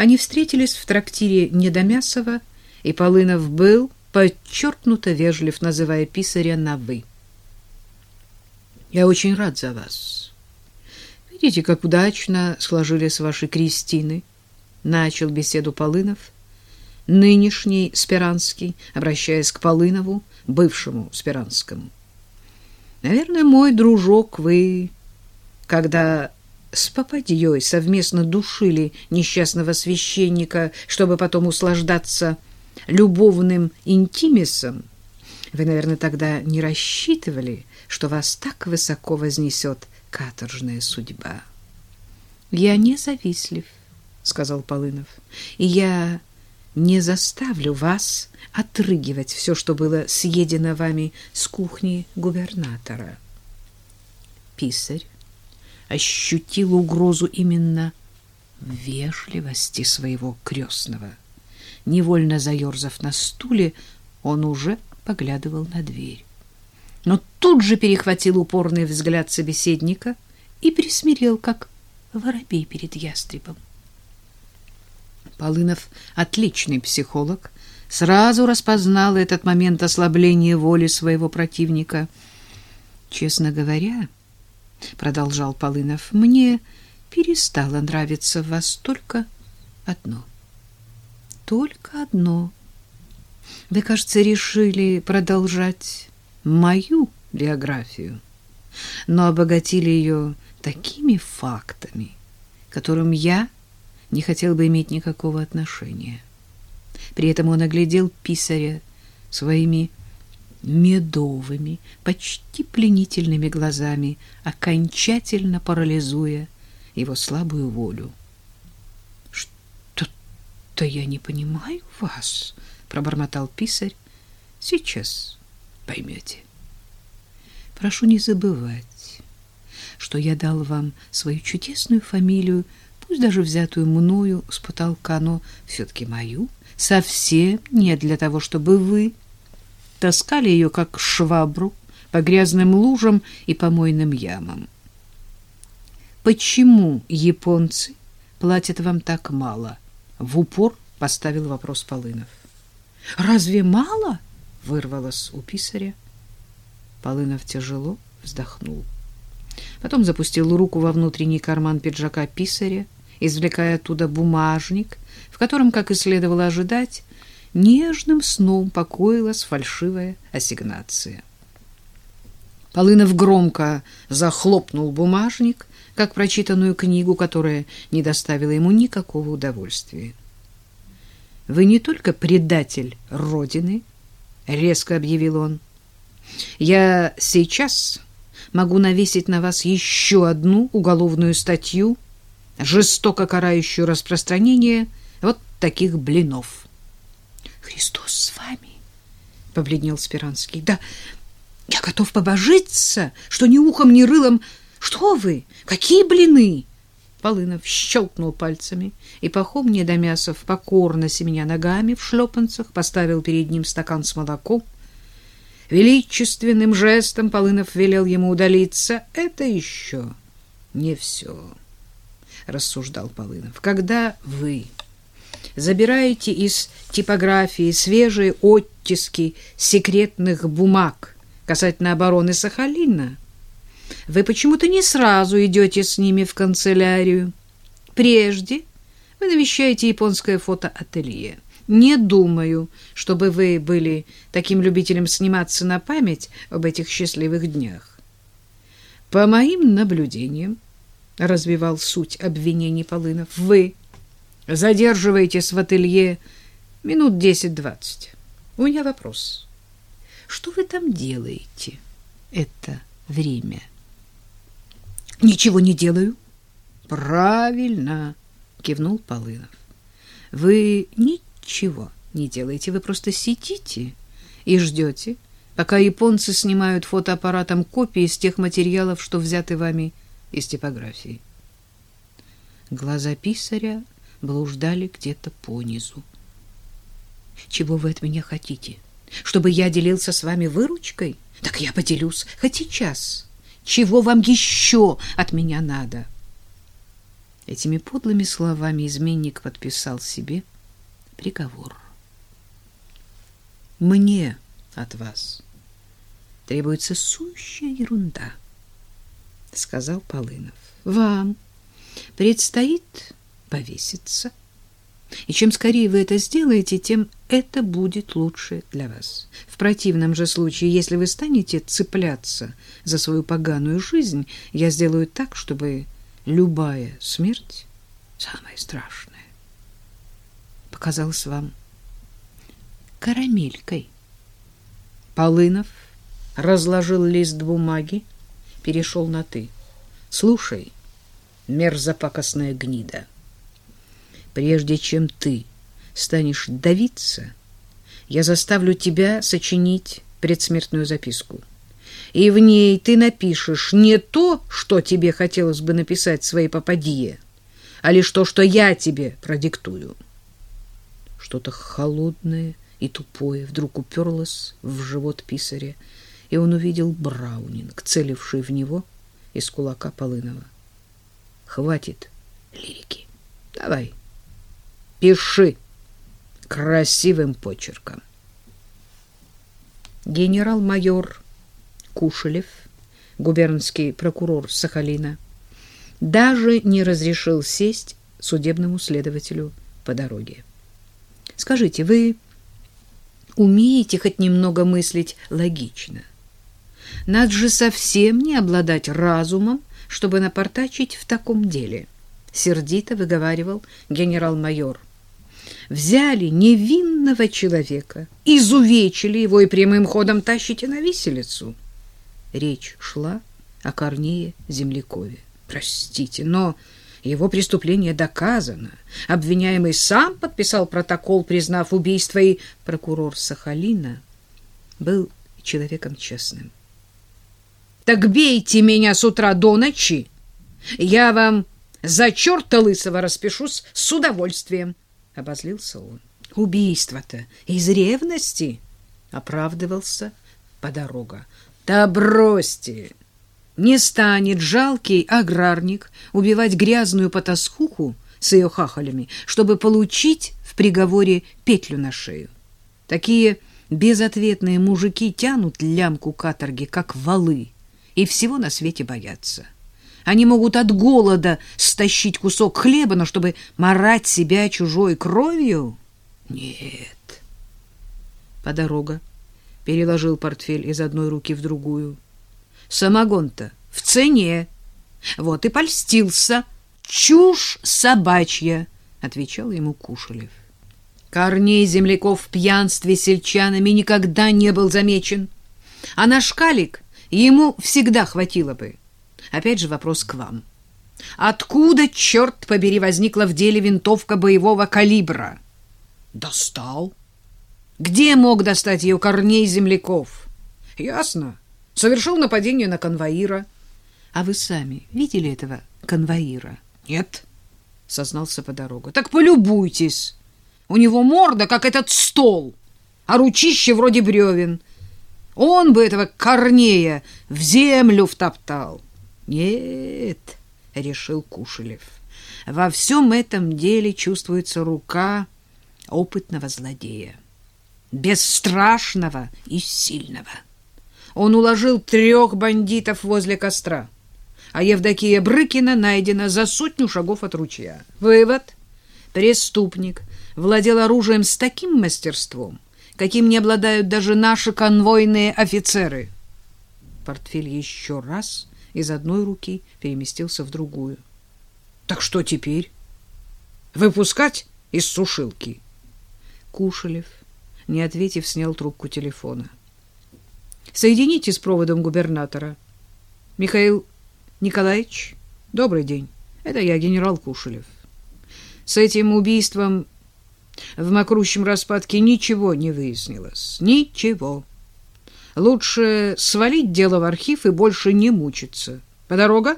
Они встретились в трактире Недомясова, и Полынов был подчеркнуто вежлив, называя писаря на «вы». «Я очень рад за вас. Видите, как удачно сложились ваши крестины», — начал беседу Полынов, нынешний Спиранский, обращаясь к Полынову, бывшему Спиранскому. «Наверное, мой дружок, вы, когда с попадьей совместно душили несчастного священника, чтобы потом услаждаться любовным интимисом, вы, наверное, тогда не рассчитывали, что вас так высоко вознесет каторжная судьба. — Я не завистлив, — сказал Полынов, — и я не заставлю вас отрыгивать все, что было съедено вами с кухни губернатора. Писарь ощутил угрозу именно вежливости своего крестного. Невольно заерзав на стуле, он уже поглядывал на дверь. Но тут же перехватил упорный взгляд собеседника и присмирел, как воробей перед ястребом. Полынов, отличный психолог, сразу распознал этот момент ослабления воли своего противника. Честно говоря, продолжал Полынов, мне перестало нравиться в вас только одно. Только одно. Вы, кажется, решили продолжать мою биографию, но обогатили ее такими фактами, которым я не хотел бы иметь никакого отношения. При этом он оглядел писаря своими медовыми, почти пленительными глазами, окончательно парализуя его слабую волю. «Что-то я не понимаю вас», — пробормотал писарь. «Сейчас поймете. Прошу не забывать, что я дал вам свою чудесную фамилию, пусть даже взятую мною с потолка, но все-таки мою, совсем не для того, чтобы вы таскали ее, как швабру, по грязным лужам и помойным ямам. Почему японцы платят вам так мало? В упор поставил вопрос Полынов. Разве мало? Вырвалось у писаря. Полынов тяжело вздохнул. Потом запустил руку во внутренний карман пиджака писаря, извлекая оттуда бумажник, в котором, как и следовало ожидать, нежным сном покоилась фальшивая ассигнация. Полынов громко захлопнул бумажник, как прочитанную книгу, которая не доставила ему никакого удовольствия. «Вы не только предатель Родины», — резко объявил он. «Я сейчас могу навесить на вас еще одну уголовную статью, жестоко карающую распространение вот таких блинов». Христос с вами, побледнел Спиранский. Да я готов побожиться, что ни ухом, ни рылом. Что вы? Какие блины? Полынов щелкнул пальцами, и Пахом Недомясов, покорно семеня ногами в шлепанцах, поставил перед ним стакан с молоком. Величественным жестом Полынов велел ему удалиться. Это еще не все, рассуждал Полынов. Когда вы забираете из типографии свежие оттиски секретных бумаг касательно обороны Сахалина. Вы почему-то не сразу идете с ними в канцелярию. Прежде вы навещаете японское фотоателье. Не думаю, чтобы вы были таким любителем сниматься на память об этих счастливых днях. По моим наблюдениям, развивал суть обвинений Полынов, вы задерживаетесь в ателье минут десять-двадцать. У меня вопрос. Что вы там делаете это время? Ничего не делаю. Правильно, кивнул Полынов. Вы ничего не делаете, вы просто сидите и ждете, пока японцы снимают фотоаппаратом копии из тех материалов, что взяты вами из типографии. Глаза писаря блуждали где-то по низу. Чего вы от меня хотите? Чтобы я делился с вами выручкой? Так я поделюсь хоть сейчас. Чего вам еще от меня надо? Этими подлыми словами изменник подписал себе приговор. Мне от вас требуется сущая ерунда, сказал Полынов. Вам предстоит повеситься. И чем скорее вы это сделаете, тем это будет лучше для вас. В противном же случае, если вы станете цепляться за свою поганую жизнь, я сделаю так, чтобы любая смерть, самая страшная, показалась вам карамелькой. Полынов разложил лист бумаги, перешел на «ты». «Слушай, мерзопакостная гнида» прежде чем ты станешь давиться, я заставлю тебя сочинить предсмертную записку. И в ней ты напишешь не то, что тебе хотелось бы написать своей попадье, а лишь то, что я тебе продиктую. Что-то холодное и тупое вдруг уперлось в живот писаря, и он увидел Браунинг, целивший в него из кулака Полынова. Хватит лирики. Давай, Пиши красивым почерком. Генерал-майор Кушелев, губернский прокурор Сахалина, даже не разрешил сесть судебному следователю по дороге. Скажите, вы умеете хоть немного мыслить логично? Надо же совсем не обладать разумом, чтобы напортачить в таком деле, сердито выговаривал генерал-майор взяли невинного человека, изувечили его и прямым ходом тащите на виселицу. Речь шла о Корнее Землякове. Простите, но его преступление доказано. Обвиняемый сам подписал протокол, признав убийство, и прокурор Сахалина был человеком честным. Так бейте меня с утра до ночи, я вам за черта лысого распишусь с удовольствием обозлился он. Убийство-то из ревности, оправдывался по дорога. Да бросьте! Не станет жалкий аграрник убивать грязную потаскуху с ее хахалями, чтобы получить в приговоре петлю на шею. Такие безответные мужики тянут лямку каторги, как валы, и всего на свете боятся. Они могут от голода стащить кусок хлеба, но чтобы марать себя чужой кровью? Нет. Подорога переложил портфель из одной руки в другую. Самогон-то в цене. Вот и польстился. Чушь собачья, отвечал ему Кушелев. Корней земляков в пьянстве сельчанами никогда не был замечен. А наш калик ему всегда хватило бы. Опять же вопрос к вам. Откуда, черт побери, возникла в деле винтовка боевого калибра? Достал. Где мог достать ее Корней Земляков? Ясно. Совершил нападение на конвоира. А вы сами видели этого конвоира? Нет, сознался по дорогу. Так полюбуйтесь. У него морда, как этот стол, а ручище вроде бревен. Он бы этого Корнея в землю втоптал. Нет, решил Кушелев. Во всем этом деле чувствуется рука опытного злодея, бесстрашного и сильного. Он уложил трех бандитов возле костра, а Евдокия Брыкина найдена за сотню шагов от ручья. Вывод: преступник владел оружием с таким мастерством, каким не обладают даже наши конвойные офицеры. Портфель еще раз из одной руки переместился в другую. Так что теперь? Выпускать из сушилки? Кушелев, не ответив, снял трубку телефона. Соедините с проводом губернатора. Михаил Николаевич, добрый день. Это я, генерал Кушелев. С этим убийством в мокрущем распадке ничего не выяснилось. Ничего. Лучше свалить дело в архив и больше не мучиться. По дорога?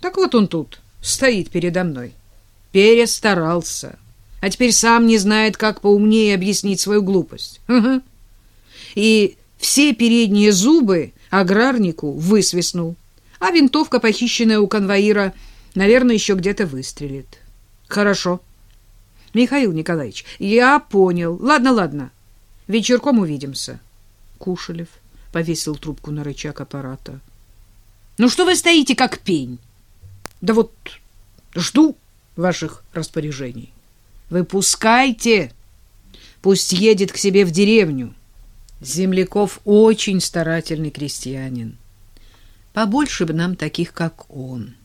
Так вот он тут, стоит передо мной. Перестарался. А теперь сам не знает, как поумнее объяснить свою глупость. Угу. И все передние зубы аграрнику высвистнул. А винтовка, похищенная у конвоира, Наверное, еще где-то выстрелит. Хорошо. Михаил Николаевич, я понял. Ладно, ладно. Вечерком увидимся. Кушелев повесил трубку на рычаг аппарата. Ну что вы стоите, как пень? Да вот жду ваших распоряжений. Выпускайте. Пусть едет к себе в деревню. Земляков очень старательный крестьянин. Побольше бы нам таких, как он.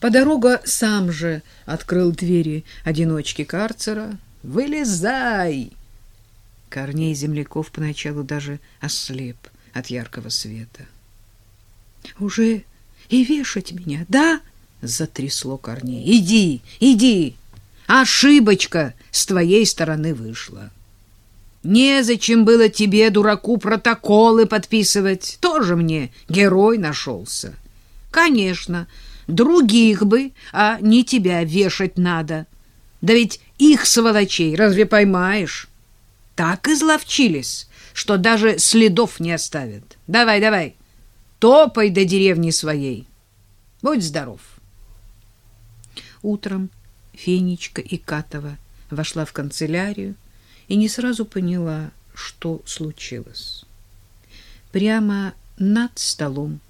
По дорога сам же открыл двери одиночки карцера. «Вылезай!» Корней земляков поначалу даже ослеп от яркого света. «Уже и вешать меня, да?» — затрясло Корней. «Иди, иди! Ошибочка с твоей стороны вышла. Незачем было тебе, дураку, протоколы подписывать. Тоже мне герой нашелся. Конечно, — Других бы, а не тебя вешать надо. Да ведь их, сволочей, разве поймаешь? Так изловчились, что даже следов не оставят. Давай, давай, топай до деревни своей. Будь здоров. Утром Фенечка и Катова вошла в канцелярию и не сразу поняла, что случилось. Прямо над столом,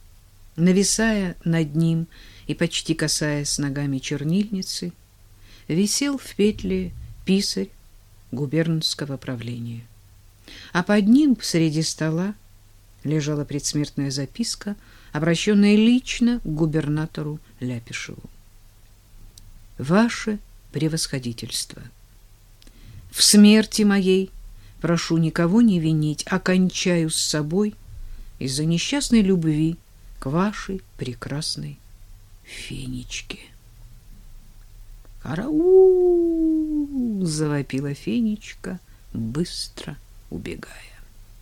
нависая над ним, и почти касаясь ногами чернильницы, висел в петле писарь губернского правления. А под ним среди стола лежала предсмертная записка, обращенная лично к губернатору Ляпишеву. «Ваше превосходительство! В смерти моей прошу никого не винить, окончаю с собой из-за несчастной любви к вашей прекрасной Фенечке. «Караул!» — завопила Фенечка, быстро убегая.